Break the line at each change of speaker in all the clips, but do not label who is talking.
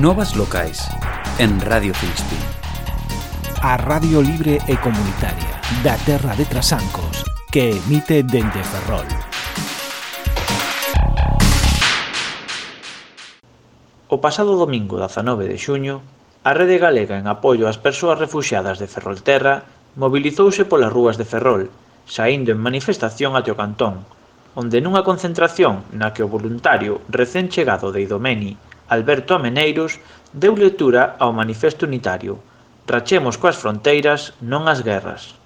Novas locais en Radio Filispín.
A Radio Libre e Comunitaria da Terra de Trasancos que emite dende Ferrol.
O pasado domingo 19 de xuño, a Rede Galega en apoio ás persoas refuxiadas de Ferrolterra mobilizouse polas rúas de Ferrol, saindo en manifestación ate o cantón, onde nunha concentración na que o voluntario recén chegado de Idomeni Alberto Ameneiros, deu lectura ao Manifesto Unitario Rachemos coas fronteiras, non as guerras.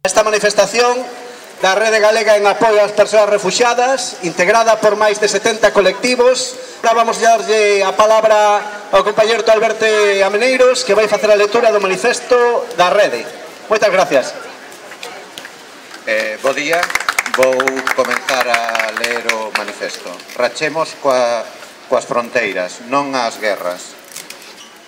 Esta manifestación da Rede Galega en apoio ás persoas refuxadas, integrada por máis de 70 colectivos. Ahora vamos a darlle a palabra ao compañero Alberto Ameneiros, que vai facer a lectura do manifesto da Rede. Moitas gracias.
Eh, bo día, vou comenzar a ler o manifesto. Rachemos coa coas fronteiras, non ás guerras.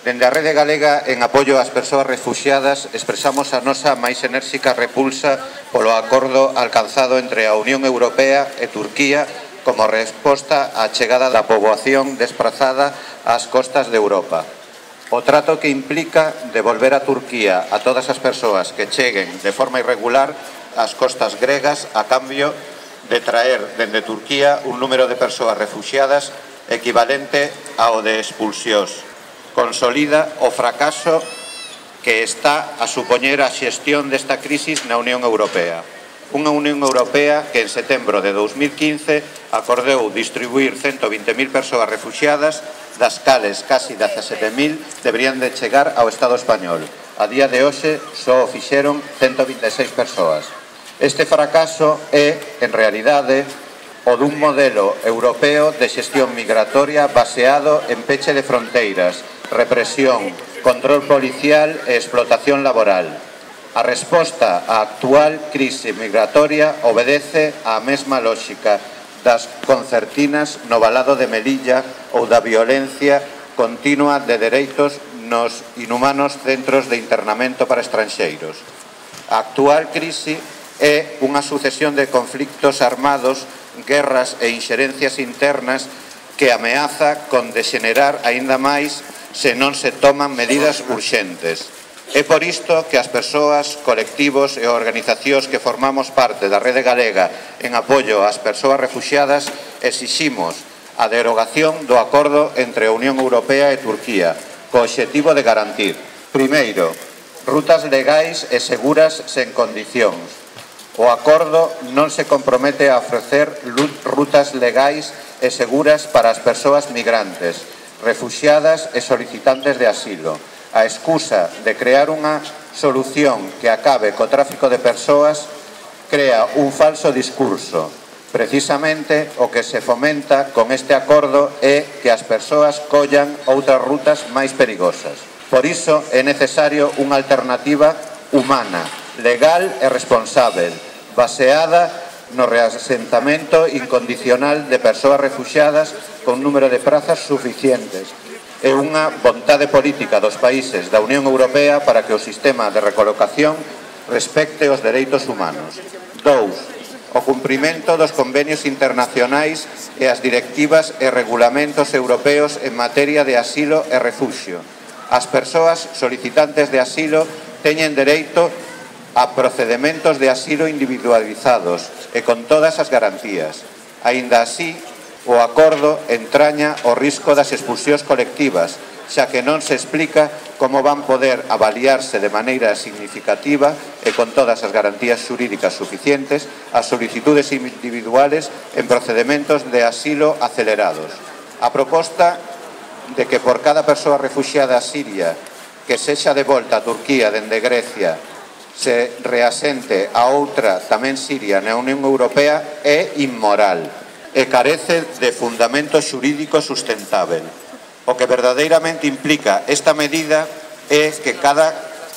Dende a Rede Galega, en apoio ás persoas refugiadas, expresamos a nosa máis enérxica repulsa polo acordo alcanzado entre a Unión Europea e Turquía como resposta á chegada da poboación desplazada ás costas de Europa. O trato que implica devolver a Turquía a todas as persoas que cheguen de forma irregular ás costas gregas a cambio de traer dende Turquía un número de persoas refugiadas equivalente ao de expulsións. Consolida o fracaso que está a supoñer a xestión desta crisis na Unión Europea. Unha Unión Europea que en setembro de 2015 acordeu distribuir 120.000 persoas refugiadas, das cales casi 17.000 deberían de chegar ao Estado español. A día de hoxe só o fixeron 126 persoas. Este fracaso é, en realidade, o dun modelo europeo de xestión migratoria baseado en peche de fronteiras, represión, control policial e explotación laboral. A resposta á actual crise migratoria obedece á mesma lógica das concertinas no balado de Melilla ou da violencia continua de dereitos nos inhumanos centros de internamento para estranxeiros. A actual crise é unha sucesión de conflictos armados guerras e inxerencias internas que ameaza con degenerar aínda máis se non se toman medidas urxentes. É por isto que as persoas, colectivos e organizacións que formamos parte da Rede Galega en apoio ás persoas refugiadas exiximos a derogación do acordo entre a Unión Europea e Turquía, co objetivo de garantir, primeiro, rutas legais e seguras sen condicións, O acordo non se compromete a ofrecer rutas legais e seguras para as persoas migrantes, refuxiadas e solicitantes de asilo. A excusa de crear unha solución que acabe co tráfico de persoas crea un falso discurso. Precisamente o que se fomenta con este acordo é que as persoas collan outras rutas máis perigosas. Por iso é necesario unha alternativa humana legal e responsável, baseada no reasentamento incondicional de persoas refugiadas con número de prazas suficientes e unha vontade política dos países da Unión Europea para que o sistema de recolocación respecte os dereitos humanos. 2. O cumprimento dos convenios internacionais e as directivas e regulamentos europeos en materia de asilo e refuxio. As persoas solicitantes de asilo teñen dereito a procedementos de asilo individualizados e con todas as garantías. Aínda así, o acordo entraña o risco das expulsións colectivas, xa que non se explica como van poder avaliarse de maneira significativa e con todas as garantías xurídicas suficientes as solicitudes individuales en procedementos de asilo acelerados. A proposta de que por cada persoa refugiada siria que sexa de volta a Turquía dende Grecia se reasente a outra tamén Siria na Unión Europea é inmoral e carece de fundamento xurídico sustentável. O que verdadeiramente implica esta medida é que cada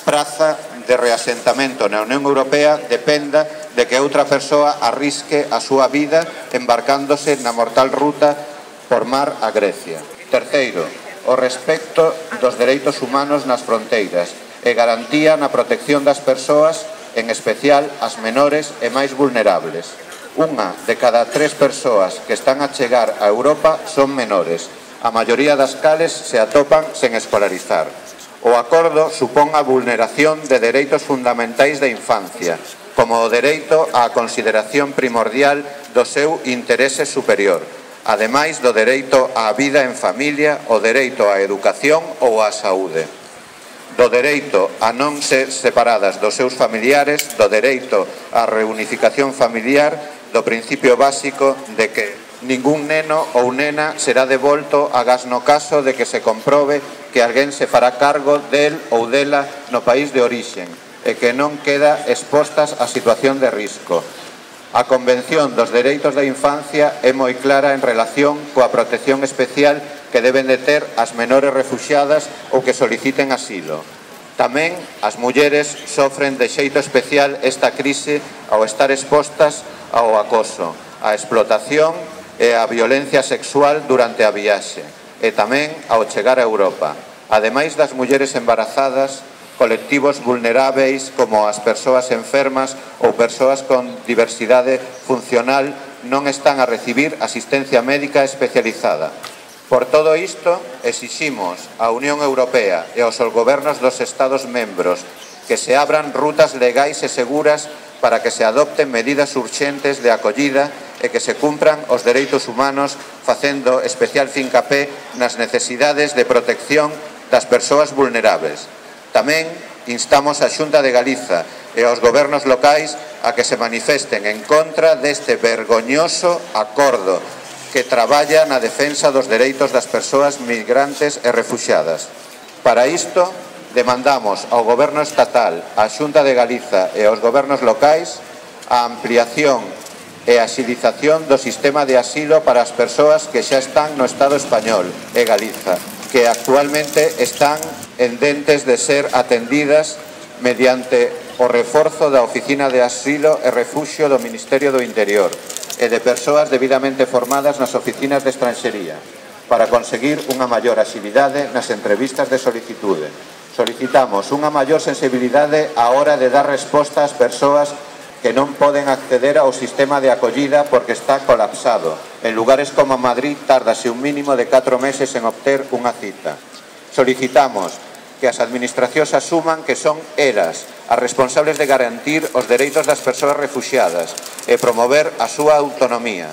praza de reasentamento na Unión Europea dependa de que outra persoa arrisque a súa vida embarcándose na mortal ruta por mar a Grecia. Terceiro, o respecto dos dereitos humanos nas fronteiras e garantía na protección das persoas, en especial as menores e máis vulnerables. Unha de cada tres persoas que están a chegar a Europa son menores, a maioría das cales se atopan sen escolarizar. O acordo supón a vulneración de dereitos fundamentais da infancia, como o dereito á consideración primordial do seu interese superior, ademais do dereito á vida en familia, o dereito á educación ou á saúde do dereito a non ser separadas dos seus familiares, do dereito á reunificación familiar, do principio básico de que ningún neno ou nena será devolto a gas no caso de que se comprobe que alguén se fará cargo del ou dela no país de orixen e que non queda expostas a situación de risco. A Convención dos Dereitos da Infancia é moi clara en relación coa protección especial que deben de ter as menores refugiadas ou que soliciten asilo. Tamén as mulleres sofren de xeito especial esta crise ao estar expostas ao acoso, á explotación e á violencia sexual durante a viaxe, e tamén ao chegar a Europa. Ademais das mulleres embarazadas, colectivos vulneráveis como as persoas enfermas ou persoas con diversidade funcional non están a recibir asistencia médica especializada. Por todo isto, exiximos á Unión Europea e aos gobernos dos Estados membros que se abran rutas legais e seguras para que se adopten medidas urxentes de acollida e que se cumpran os dereitos humanos facendo especial fincapé nas necesidades de protección das persoas vulnerables. Tamén instamos a Xunta de Galiza e aos gobernos locais a que se manifesten en contra deste vergoñoso acordo que traballa na defensa dos dereitos das persoas migrantes e refuxadas. Para isto, demandamos ao Goberno Estatal, á Xunta de Galiza e aos gobernos locais a ampliación e axilización do sistema de asilo para as persoas que xa están no Estado español e Galiza, que actualmente están en dentes de ser atendidas mediante o reforzo da Oficina de Asilo e Refuxio do Ministerio do Interior, e de persoas debidamente formadas nas oficinas de estranxería para conseguir unha maior asividade nas entrevistas de solicitude. Solicitamos unha maior sensibilidade á hora de dar resposta ás persoas que non poden acceder ao sistema de acollida porque está colapsado. En lugares como Madrid tardase un mínimo de 4 meses en obter unha cita. Solicitamos que as administracións asuman que son elas as responsables de garantir os dereitos das persoas refugiadas e promover a súa autonomía.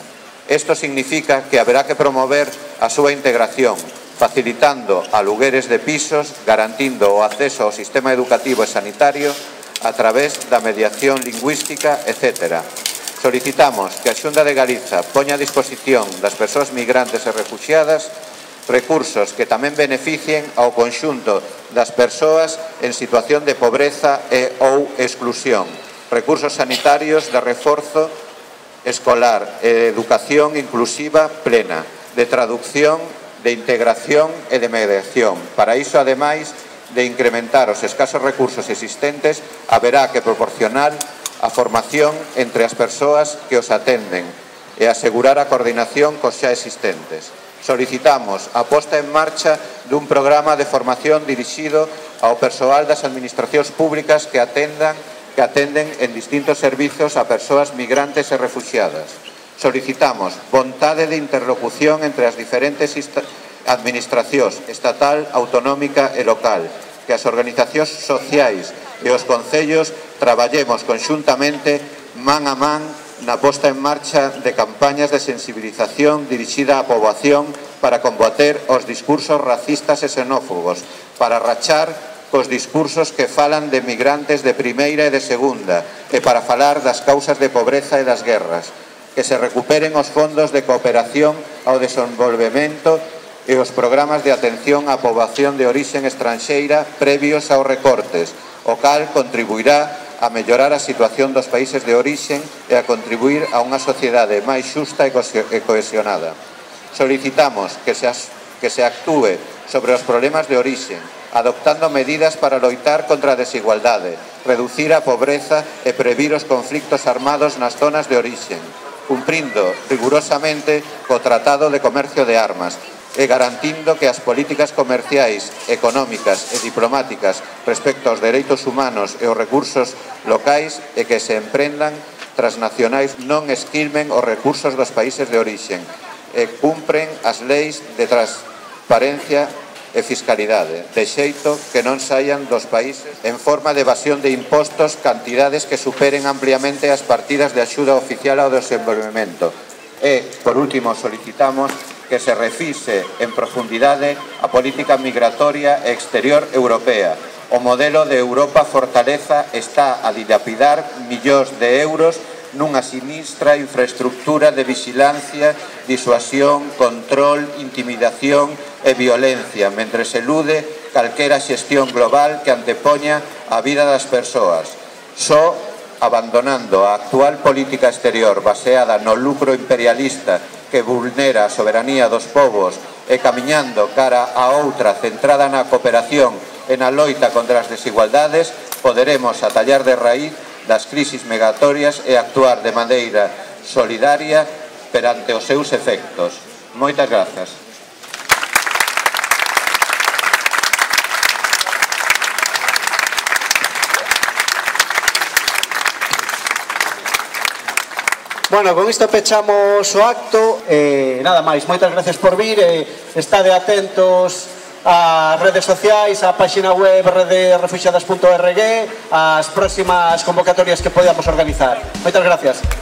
Isto significa que haberá que promover a súa integración, facilitando alugueres de pisos, garantindo o acceso ao sistema educativo e sanitario a través da mediación lingüística, etc. Solicitamos que a Xunta de Galiza poña a disposición das persoas migrantes e refugiadas recursos que tamén beneficien ao conxunto das persoas en situación de pobreza e ou exclusión, recursos sanitarios de reforzo escolar e de educación inclusiva plena, de traducción, de integración e de mediación. Para iso, ademais, de incrementar os escasos recursos existentes, haberá que proporcionar a formación entre as persoas que os atenden e asegurar a coordinación cos xa existentes solicitamos a posta en marcha dun programa de formación dirixido ao persoal das administracións públicas que atendan que atenden en distintos servizos a persoas migrantes e refugiadas. Solicitamos vontade de interlocución entre as diferentes administracións estatal, autonómica e local, que as organizacións sociais e os concellos traballemos conxuntamente man a man na posta en marcha de campañas de sensibilización dirixida á poboación para combater os discursos racistas e xenófobos, para rachar cos discursos que falan de migrantes de primeira e de segunda e para falar das causas de pobreza e das guerras, que se recuperen os fondos de cooperación ao desenvolvemento e os programas de atención á poboación de orixen estranxeira previos aos recortes, o cal contribuirá a mellorar a situación dos países de orixen e a contribuir a unha sociedade máis xusta e cohesionada. Solicitamos que se, que se actúe sobre os problemas de orixen, adoptando medidas para loitar contra a desigualdade, reducir a pobreza e previr os conflictos armados nas zonas de orixen, cumprindo rigurosamente co Tratado de Comercio de Armas, e garantindo que as políticas comerciais, económicas e diplomáticas respecto aos dereitos humanos e os recursos locais e que se emprendan transnacionais non esquilmen os recursos dos países de orixen e cumpren as leis de transparencia e fiscalidade, de xeito que non saian dos países en forma de evasión de impostos cantidades que superen ampliamente as partidas de axuda oficial ao desenvolvemento. E, por último, solicitamos que se refise en profundidade a política migratoria e exterior europea. O modelo de Europa Fortaleza está a dilapidar millóns de euros nunha sinistra infraestructura de vigilancia, disuasión, control, intimidación e violencia, mentre se elude calquera xestión global que antepoña a vida das persoas. Só abandonando a actual política exterior baseada no lucro imperialista que vulnera a soberanía dos povos e camiñando cara a outra centrada na cooperación e na loita contra as desigualdades, poderemos atallar de raíz das crisis migratorias e actuar de maneira solidaria perante os seus efectos. Moitas grazas.
Bueno, con isto pechamos o acto eh, Nada máis, moitas gracias por vir eh, Estade atentos ás redes sociais, á páxina web rederefugiadas.org As próximas convocatorias que podamos organizar. Moitas gracias.